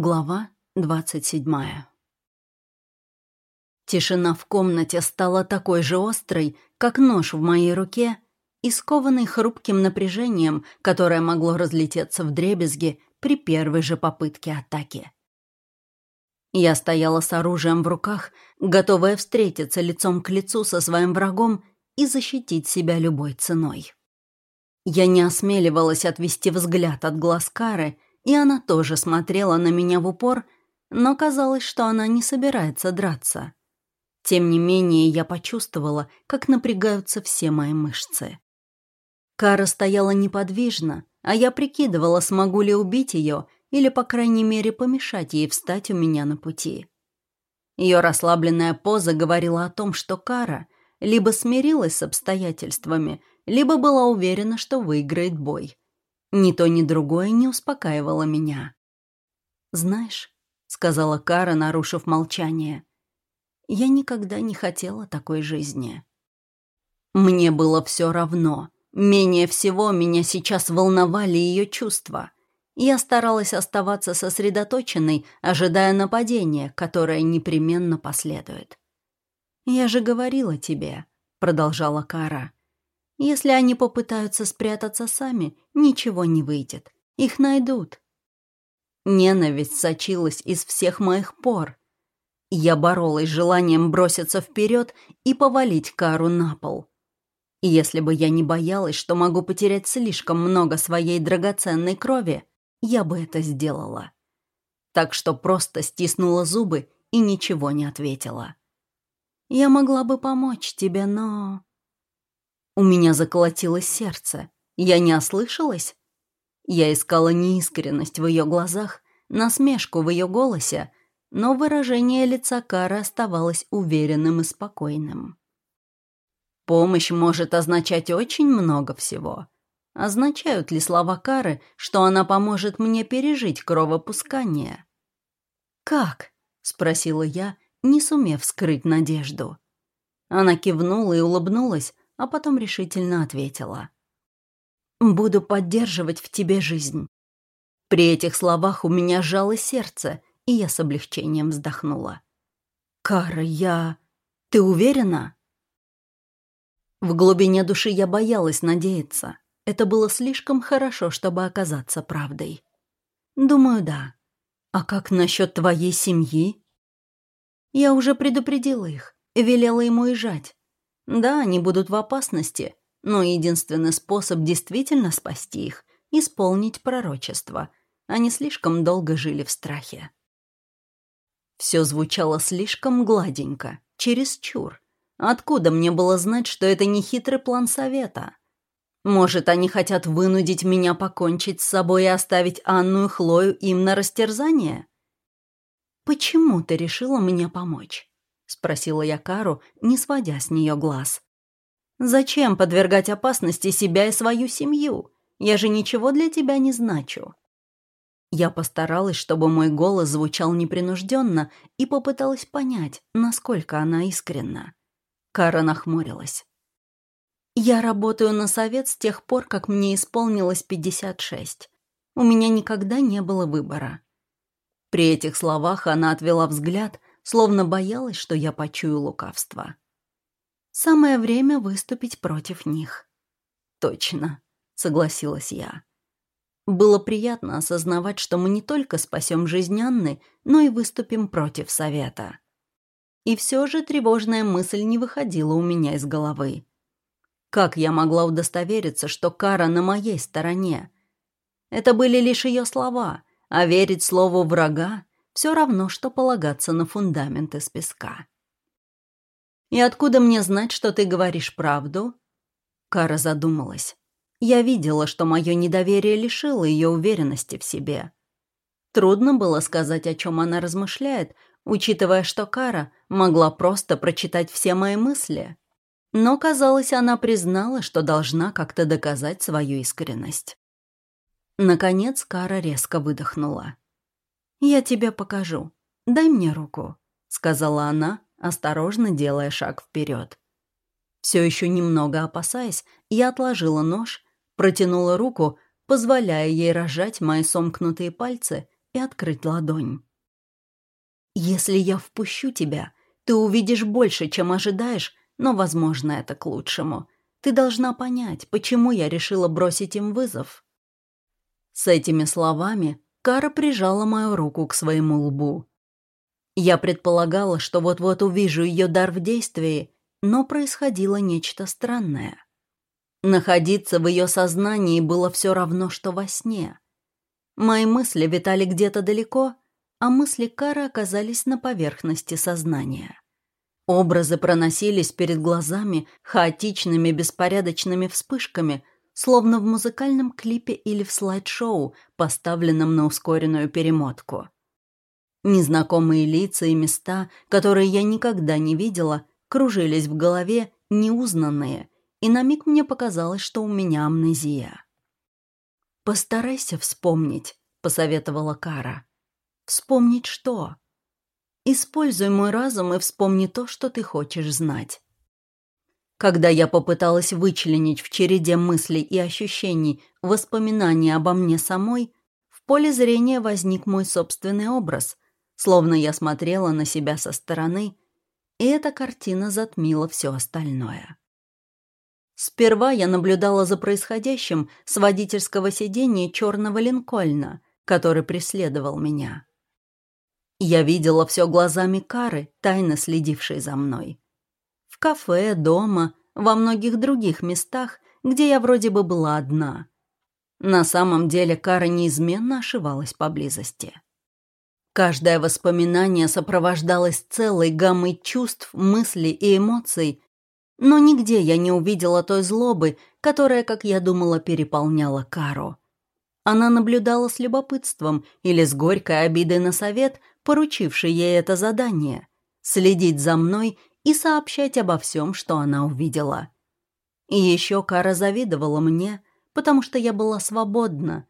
Глава двадцать седьмая Тишина в комнате стала такой же острой, как нож в моей руке, и скованной хрупким напряжением, которое могло разлететься в дребезги при первой же попытке атаки. Я стояла с оружием в руках, готовая встретиться лицом к лицу со своим врагом и защитить себя любой ценой. Я не осмеливалась отвести взгляд от глаз Кары — и она тоже смотрела на меня в упор, но казалось, что она не собирается драться. Тем не менее, я почувствовала, как напрягаются все мои мышцы. Кара стояла неподвижно, а я прикидывала, смогу ли убить ее или, по крайней мере, помешать ей встать у меня на пути. Ее расслабленная поза говорила о том, что Кара либо смирилась с обстоятельствами, либо была уверена, что выиграет бой. Ни то, ни другое не успокаивало меня. «Знаешь», — сказала Кара, нарушив молчание, — «я никогда не хотела такой жизни». Мне было все равно. Менее всего меня сейчас волновали ее чувства. Я старалась оставаться сосредоточенной, ожидая нападения, которое непременно последует. «Я же говорила тебе», — продолжала Кара, — если они попытаются спрятаться сами, ничего не выйдет. Их найдут. Ненависть сочилась из всех моих пор. Я боролась желанием броситься вперед и повалить Кару на пол. Если бы я не боялась, что могу потерять слишком много своей драгоценной крови, я бы это сделала. Так что просто стиснула зубы и ничего не ответила. Я могла бы помочь тебе, но... У меня заколотилось сердце. Я не ослышалась? Я искала неискренность в ее глазах, насмешку в ее голосе, но выражение лица Кары оставалось уверенным и спокойным. Помощь может означать очень много всего. Означают ли слова Кары, что она поможет мне пережить кровопускание? «Как?» — спросила я, не сумев скрыть надежду. Она кивнула и улыбнулась, а потом решительно ответила. «Буду поддерживать в тебе жизнь». При этих словах у меня жало сердце, и я с облегчением вздохнула. «Кара, я... Ты уверена?» В глубине души я боялась надеяться. Это было слишком хорошо, чтобы оказаться правдой. «Думаю, да. А как насчет твоей семьи?» Я уже предупредила их, велела ему уезжать. Да, они будут в опасности, но единственный способ действительно спасти их — исполнить пророчество. Они слишком долго жили в страхе. Все звучало слишком гладенько, чересчур. Откуда мне было знать, что это не хитрый план совета? Может, они хотят вынудить меня покончить с собой и оставить Анну и Хлою им на растерзание? Почему ты решила мне помочь? — спросила я Кару, не сводя с нее глаз. «Зачем подвергать опасности себя и свою семью? Я же ничего для тебя не значу». Я постаралась, чтобы мой голос звучал непринужденно, и попыталась понять, насколько она искренна. Кара нахмурилась. «Я работаю на совет с тех пор, как мне исполнилось 56. У меня никогда не было выбора». При этих словах она отвела взгляд, словно боялась, что я почую лукавство. Самое время выступить против них. «Точно», — согласилась я. Было приятно осознавать, что мы не только спасем жизнь Анны, но и выступим против совета. И все же тревожная мысль не выходила у меня из головы. Как я могла удостовериться, что кара на моей стороне? Это были лишь ее слова, а верить слову врага все равно, что полагаться на фундамент из песка. «И откуда мне знать, что ты говоришь правду?» Кара задумалась. Я видела, что мое недоверие лишило ее уверенности в себе. Трудно было сказать, о чем она размышляет, учитывая, что Кара могла просто прочитать все мои мысли. Но, казалось, она признала, что должна как-то доказать свою искренность. Наконец Кара резко выдохнула. «Я тебе покажу. Дай мне руку», — сказала она, осторожно делая шаг вперед. Все еще немного опасаясь, я отложила нож, протянула руку, позволяя ей разжать мои сомкнутые пальцы и открыть ладонь. «Если я впущу тебя, ты увидишь больше, чем ожидаешь, но, возможно, это к лучшему. Ты должна понять, почему я решила бросить им вызов». С этими словами Кара прижала мою руку к своему лбу. Я предполагала, что вот-вот увижу ее дар в действии, но происходило нечто странное. Находиться в ее сознании было все равно, что во сне. Мои мысли витали где-то далеко, а мысли Кары оказались на поверхности сознания. Образы проносились перед глазами хаотичными беспорядочными вспышками, словно в музыкальном клипе или в слайд-шоу, поставленном на ускоренную перемотку. Незнакомые лица и места, которые я никогда не видела, кружились в голове, неузнанные, и на миг мне показалось, что у меня амнезия. «Постарайся вспомнить», — посоветовала Кара. «Вспомнить что?» «Используй мой разум и вспомни то, что ты хочешь знать». Когда я попыталась вычленить в череде мыслей и ощущений воспоминания обо мне самой, в поле зрения возник мой собственный образ, словно я смотрела на себя со стороны, и эта картина затмила все остальное. Сперва я наблюдала за происходящим с водительского сиденья черного линкольна, который преследовал меня. Я видела все глазами Кары, тайно следившей за мной в кафе, дома, во многих других местах, где я вроде бы была одна. На самом деле Кара неизменно ошивалась поблизости. Каждое воспоминание сопровождалось целой гаммой чувств, мыслей и эмоций, но нигде я не увидела той злобы, которая, как я думала, переполняла Кару. Она наблюдала с любопытством или с горькой обидой на совет, поручивший ей это задание — следить за мной и сообщать обо всем, что она увидела. И еще Кара завидовала мне, потому что я была свободна,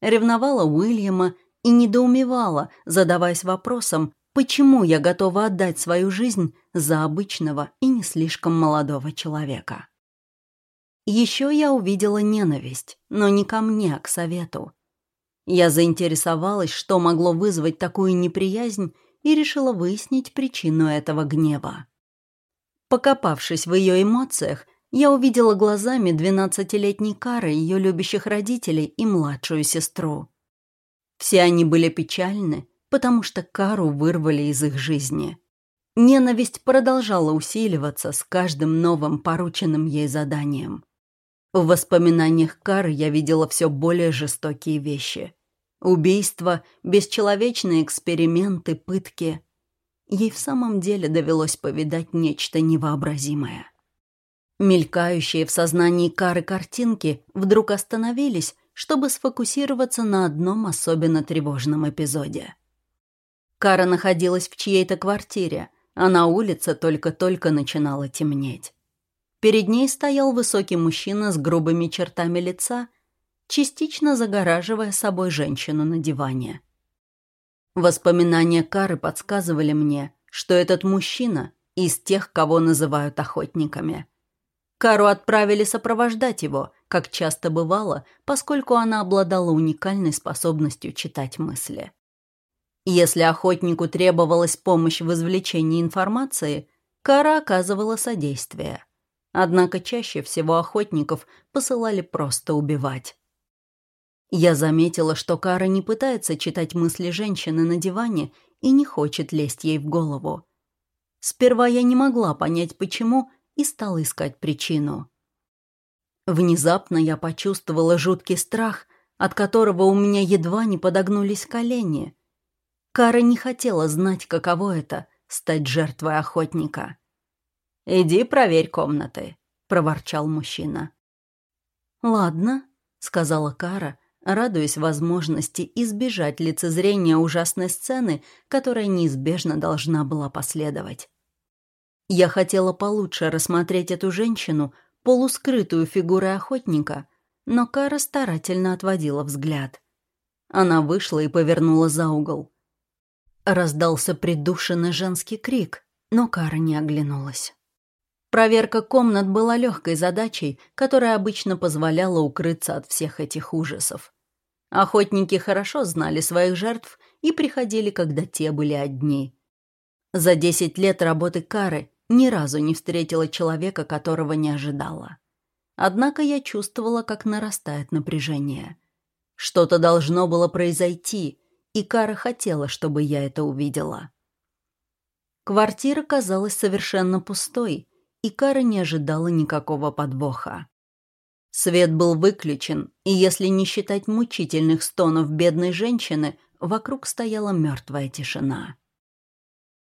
ревновала Уильяма и недоумевала, задаваясь вопросом, почему я готова отдать свою жизнь за обычного и не слишком молодого человека. Еще я увидела ненависть, но не ко мне, а к совету. Я заинтересовалась, что могло вызвать такую неприязнь, и решила выяснить причину этого гнева. Покопавшись в ее эмоциях, я увидела глазами двенадцатилетней Кары, ее любящих родителей и младшую сестру. Все они были печальны, потому что Кару вырвали из их жизни. Ненависть продолжала усиливаться с каждым новым порученным ей заданием. В воспоминаниях Кары я видела все более жестокие вещи. Убийства, бесчеловечные эксперименты, пытки. Ей в самом деле довелось повидать нечто невообразимое. Мелькающие в сознании Кары картинки вдруг остановились, чтобы сфокусироваться на одном особенно тревожном эпизоде. Кара находилась в чьей-то квартире, а на улице только-только начинало темнеть. Перед ней стоял высокий мужчина с грубыми чертами лица, частично загораживая собой женщину на диване. Воспоминания Кары подсказывали мне, что этот мужчина из тех, кого называют охотниками. Кару отправили сопровождать его, как часто бывало, поскольку она обладала уникальной способностью читать мысли. Если охотнику требовалась помощь в извлечении информации, Кара оказывала содействие. Однако чаще всего охотников посылали просто убивать. Я заметила, что Кара не пытается читать мысли женщины на диване и не хочет лезть ей в голову. Сперва я не могла понять, почему, и стала искать причину. Внезапно я почувствовала жуткий страх, от которого у меня едва не подогнулись колени. Кара не хотела знать, каково это — стать жертвой охотника. «Иди проверь комнаты», — проворчал мужчина. «Ладно», — сказала Кара, радуясь возможности избежать лицезрения ужасной сцены, которая неизбежно должна была последовать. Я хотела получше рассмотреть эту женщину, полускрытую фигурой охотника, но Кара старательно отводила взгляд. Она вышла и повернула за угол. Раздался придушенный женский крик, но Кара не оглянулась. Проверка комнат была легкой задачей, которая обычно позволяла укрыться от всех этих ужасов. Охотники хорошо знали своих жертв и приходили, когда те были одни. За десять лет работы Кары ни разу не встретила человека, которого не ожидала. Однако я чувствовала, как нарастает напряжение. Что-то должно было произойти, и Кара хотела, чтобы я это увидела. Квартира казалась совершенно пустой, и Кара не ожидала никакого подвоха. Свет был выключен, и если не считать мучительных стонов бедной женщины, вокруг стояла мертвая тишина.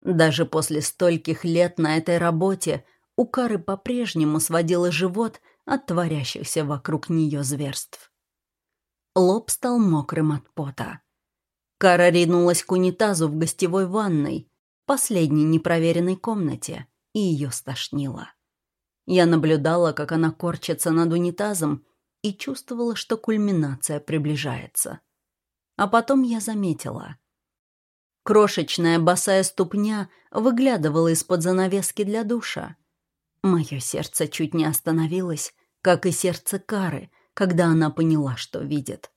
Даже после стольких лет на этой работе у Кары по-прежнему сводила живот от творящихся вокруг нее зверств. Лоб стал мокрым от пота. Кара ринулась к унитазу в гостевой ванной, последней непроверенной комнате, и ее стошнило. Я наблюдала, как она корчится над унитазом, и чувствовала, что кульминация приближается. А потом я заметила. Крошечная босая ступня выглядывала из-под занавески для душа. Мое сердце чуть не остановилось, как и сердце Кары, когда она поняла, что видит.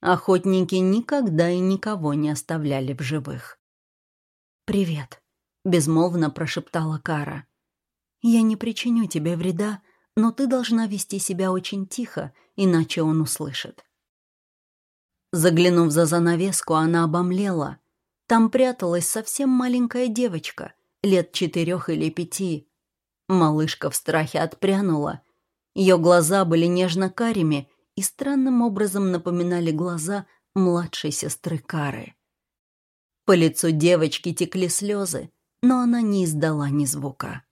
Охотники никогда и никого не оставляли в живых. «Привет», — безмолвно прошептала Кара. Я не причиню тебе вреда, но ты должна вести себя очень тихо, иначе он услышит». Заглянув за занавеску, она обомлела. Там пряталась совсем маленькая девочка, лет четырех или пяти. Малышка в страхе отпрянула. Ее глаза были нежно-карими и странным образом напоминали глаза младшей сестры Кары. По лицу девочки текли слезы, но она не издала ни звука.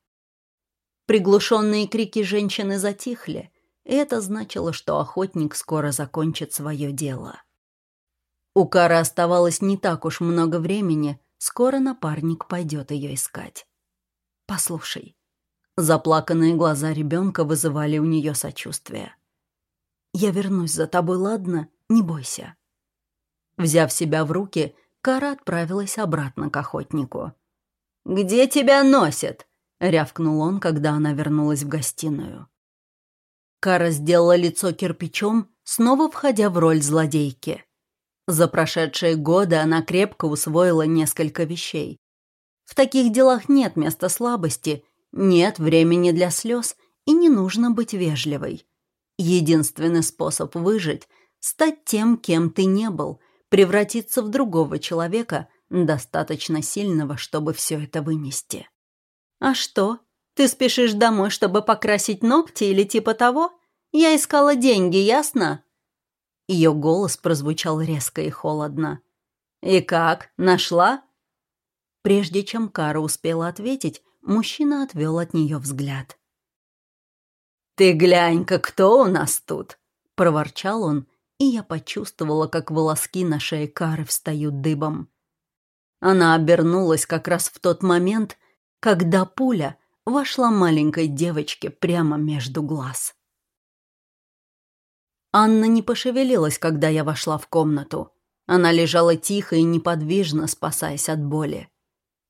Приглушенные крики женщины затихли, и это значило, что охотник скоро закончит свое дело. У Кары оставалось не так уж много времени, скоро напарник пойдет ее искать. «Послушай». Заплаканные глаза ребенка вызывали у нее сочувствие. «Я вернусь за тобой, ладно? Не бойся». Взяв себя в руки, Кара отправилась обратно к охотнику. «Где тебя носят?» — рявкнул он, когда она вернулась в гостиную. Кара сделала лицо кирпичом, снова входя в роль злодейки. За прошедшие годы она крепко усвоила несколько вещей. В таких делах нет места слабости, нет времени для слез и не нужно быть вежливой. Единственный способ выжить — стать тем, кем ты не был, превратиться в другого человека, достаточно сильного, чтобы все это вынести. «А что? Ты спешишь домой, чтобы покрасить ногти или типа того? Я искала деньги, ясно?» Ее голос прозвучал резко и холодно. «И как? Нашла?» Прежде чем Кара успела ответить, мужчина отвел от нее взгляд. «Ты глянь-ка, кто у нас тут?» — проворчал он, и я почувствовала, как волоски на шее Кары встают дыбом. Она обернулась как раз в тот момент, когда пуля вошла маленькой девочке прямо между глаз. Анна не пошевелилась, когда я вошла в комнату. Она лежала тихо и неподвижно, спасаясь от боли.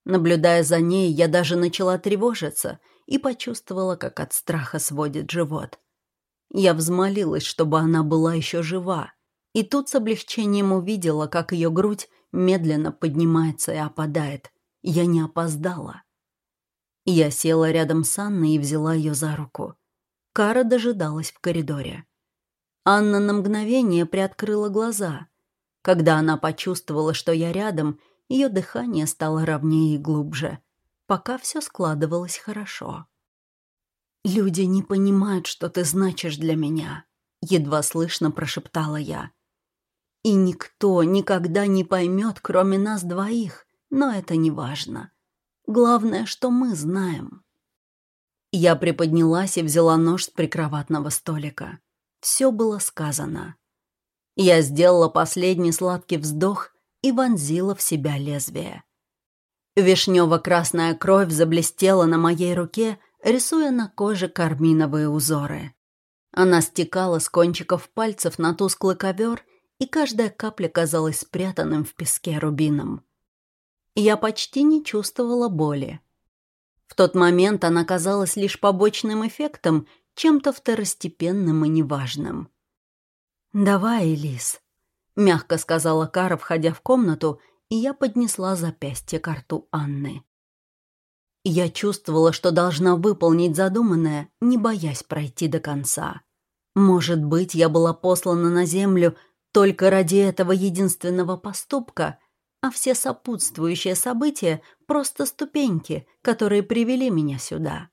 Наблюдая за ней, я даже начала тревожиться и почувствовала, как от страха сводит живот. Я взмолилась, чтобы она была еще жива, и тут с облегчением увидела, как ее грудь медленно поднимается и опадает. Я не опоздала. Я села рядом с Анной и взяла ее за руку. Кара дожидалась в коридоре. Анна на мгновение приоткрыла глаза. Когда она почувствовала, что я рядом, ее дыхание стало ровнее и глубже. Пока все складывалось хорошо. «Люди не понимают, что ты значишь для меня», — едва слышно прошептала я. «И никто никогда не поймет, кроме нас двоих, но это не важно. Главное, что мы знаем. Я приподнялась и взяла нож с прикроватного столика. Все было сказано. Я сделала последний сладкий вздох и вонзила в себя лезвие. Вишнево-красная кровь заблестела на моей руке, рисуя на коже карминовые узоры. Она стекала с кончиков пальцев на тусклый ковер, и каждая капля казалась спрятанным в песке рубином я почти не чувствовала боли. В тот момент она казалась лишь побочным эффектом, чем-то второстепенным и неважным. «Давай, Элис». мягко сказала Кара, входя в комнату, и я поднесла запястье к рту Анны. Я чувствовала, что должна выполнить задуманное, не боясь пройти до конца. Может быть, я была послана на землю только ради этого единственного поступка, а все сопутствующие события — просто ступеньки, которые привели меня сюда.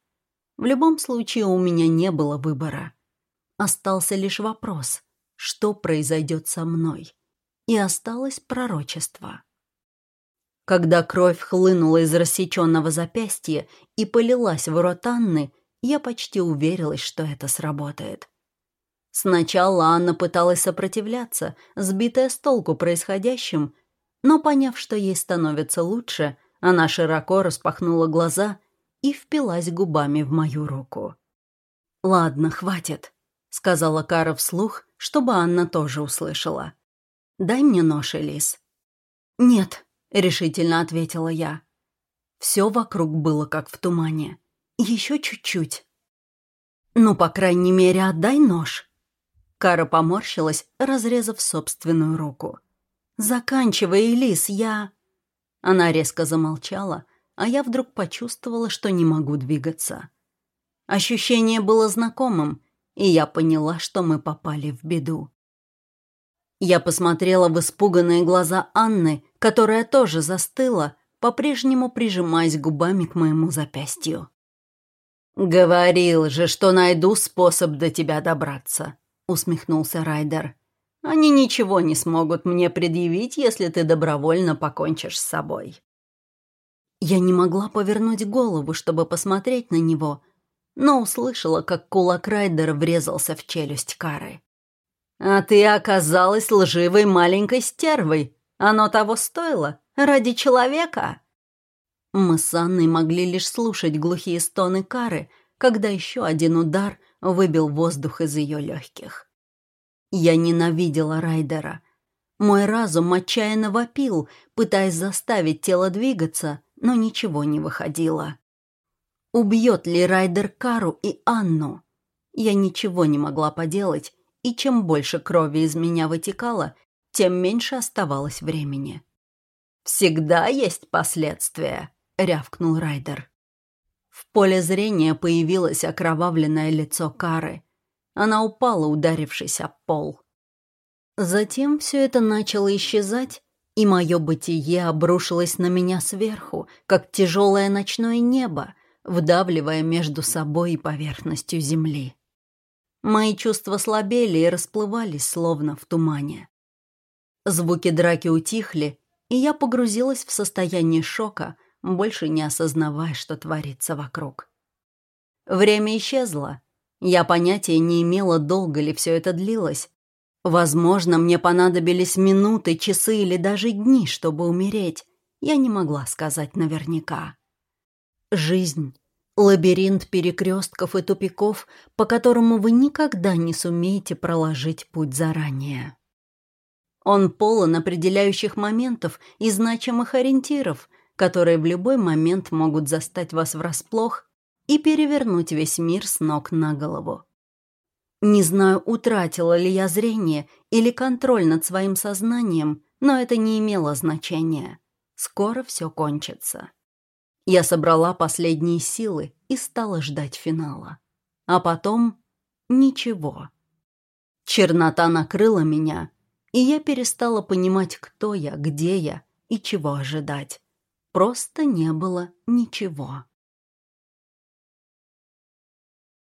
В любом случае у меня не было выбора. Остался лишь вопрос, что произойдет со мной. И осталось пророчество. Когда кровь хлынула из рассеченного запястья и полилась в рот Анны, я почти уверилась, что это сработает. Сначала Анна пыталась сопротивляться, сбитая с толку происходящим, но, поняв, что ей становится лучше, она широко распахнула глаза и впилась губами в мою руку. «Ладно, хватит», — сказала Кара вслух, чтобы Анна тоже услышала. «Дай мне нож, Элис». «Нет», — решительно ответила я. Все вокруг было как в тумане. Еще чуть-чуть. «Ну, по крайней мере, отдай нож», Кара поморщилась, разрезав собственную руку. «Заканчивай, Элис, я...» Она резко замолчала, а я вдруг почувствовала, что не могу двигаться. Ощущение было знакомым, и я поняла, что мы попали в беду. Я посмотрела в испуганные глаза Анны, которая тоже застыла, по-прежнему прижимаясь губами к моему запястью. «Говорил же, что найду способ до тебя добраться», — усмехнулся Райдер. «Они ничего не смогут мне предъявить, если ты добровольно покончишь с собой». Я не могла повернуть голову, чтобы посмотреть на него, но услышала, как кулак Райдера врезался в челюсть Кары. «А ты оказалась лживой маленькой стервой. Оно того стоило? Ради человека?» Мы с Анной могли лишь слушать глухие стоны Кары, когда еще один удар выбил воздух из ее легких. Я ненавидела Райдера. Мой разум отчаянно вопил, пытаясь заставить тело двигаться, но ничего не выходило. Убьет ли Райдер Кару и Анну? Я ничего не могла поделать, и чем больше крови из меня вытекало, тем меньше оставалось времени. «Всегда есть последствия», — рявкнул Райдер. В поле зрения появилось окровавленное лицо Кары. Она упала, ударившись об пол. Затем все это начало исчезать, и мое бытие обрушилось на меня сверху, как тяжелое ночное небо, вдавливая между собой и поверхностью земли. Мои чувства слабели и расплывались, словно в тумане. Звуки драки утихли, и я погрузилась в состояние шока, больше не осознавая, что творится вокруг. Время исчезло. Я понятия не имела, долго ли все это длилось. Возможно, мне понадобились минуты, часы или даже дни, чтобы умереть. Я не могла сказать наверняка. Жизнь — лабиринт перекрестков и тупиков, по которому вы никогда не сумеете проложить путь заранее. Он полон определяющих моментов и значимых ориентиров, которые в любой момент могут застать вас врасплох и перевернуть весь мир с ног на голову. Не знаю, утратила ли я зрение или контроль над своим сознанием, но это не имело значения. Скоро все кончится. Я собрала последние силы и стала ждать финала. А потом ничего. Чернота накрыла меня, и я перестала понимать, кто я, где я и чего ожидать. Просто не было ничего.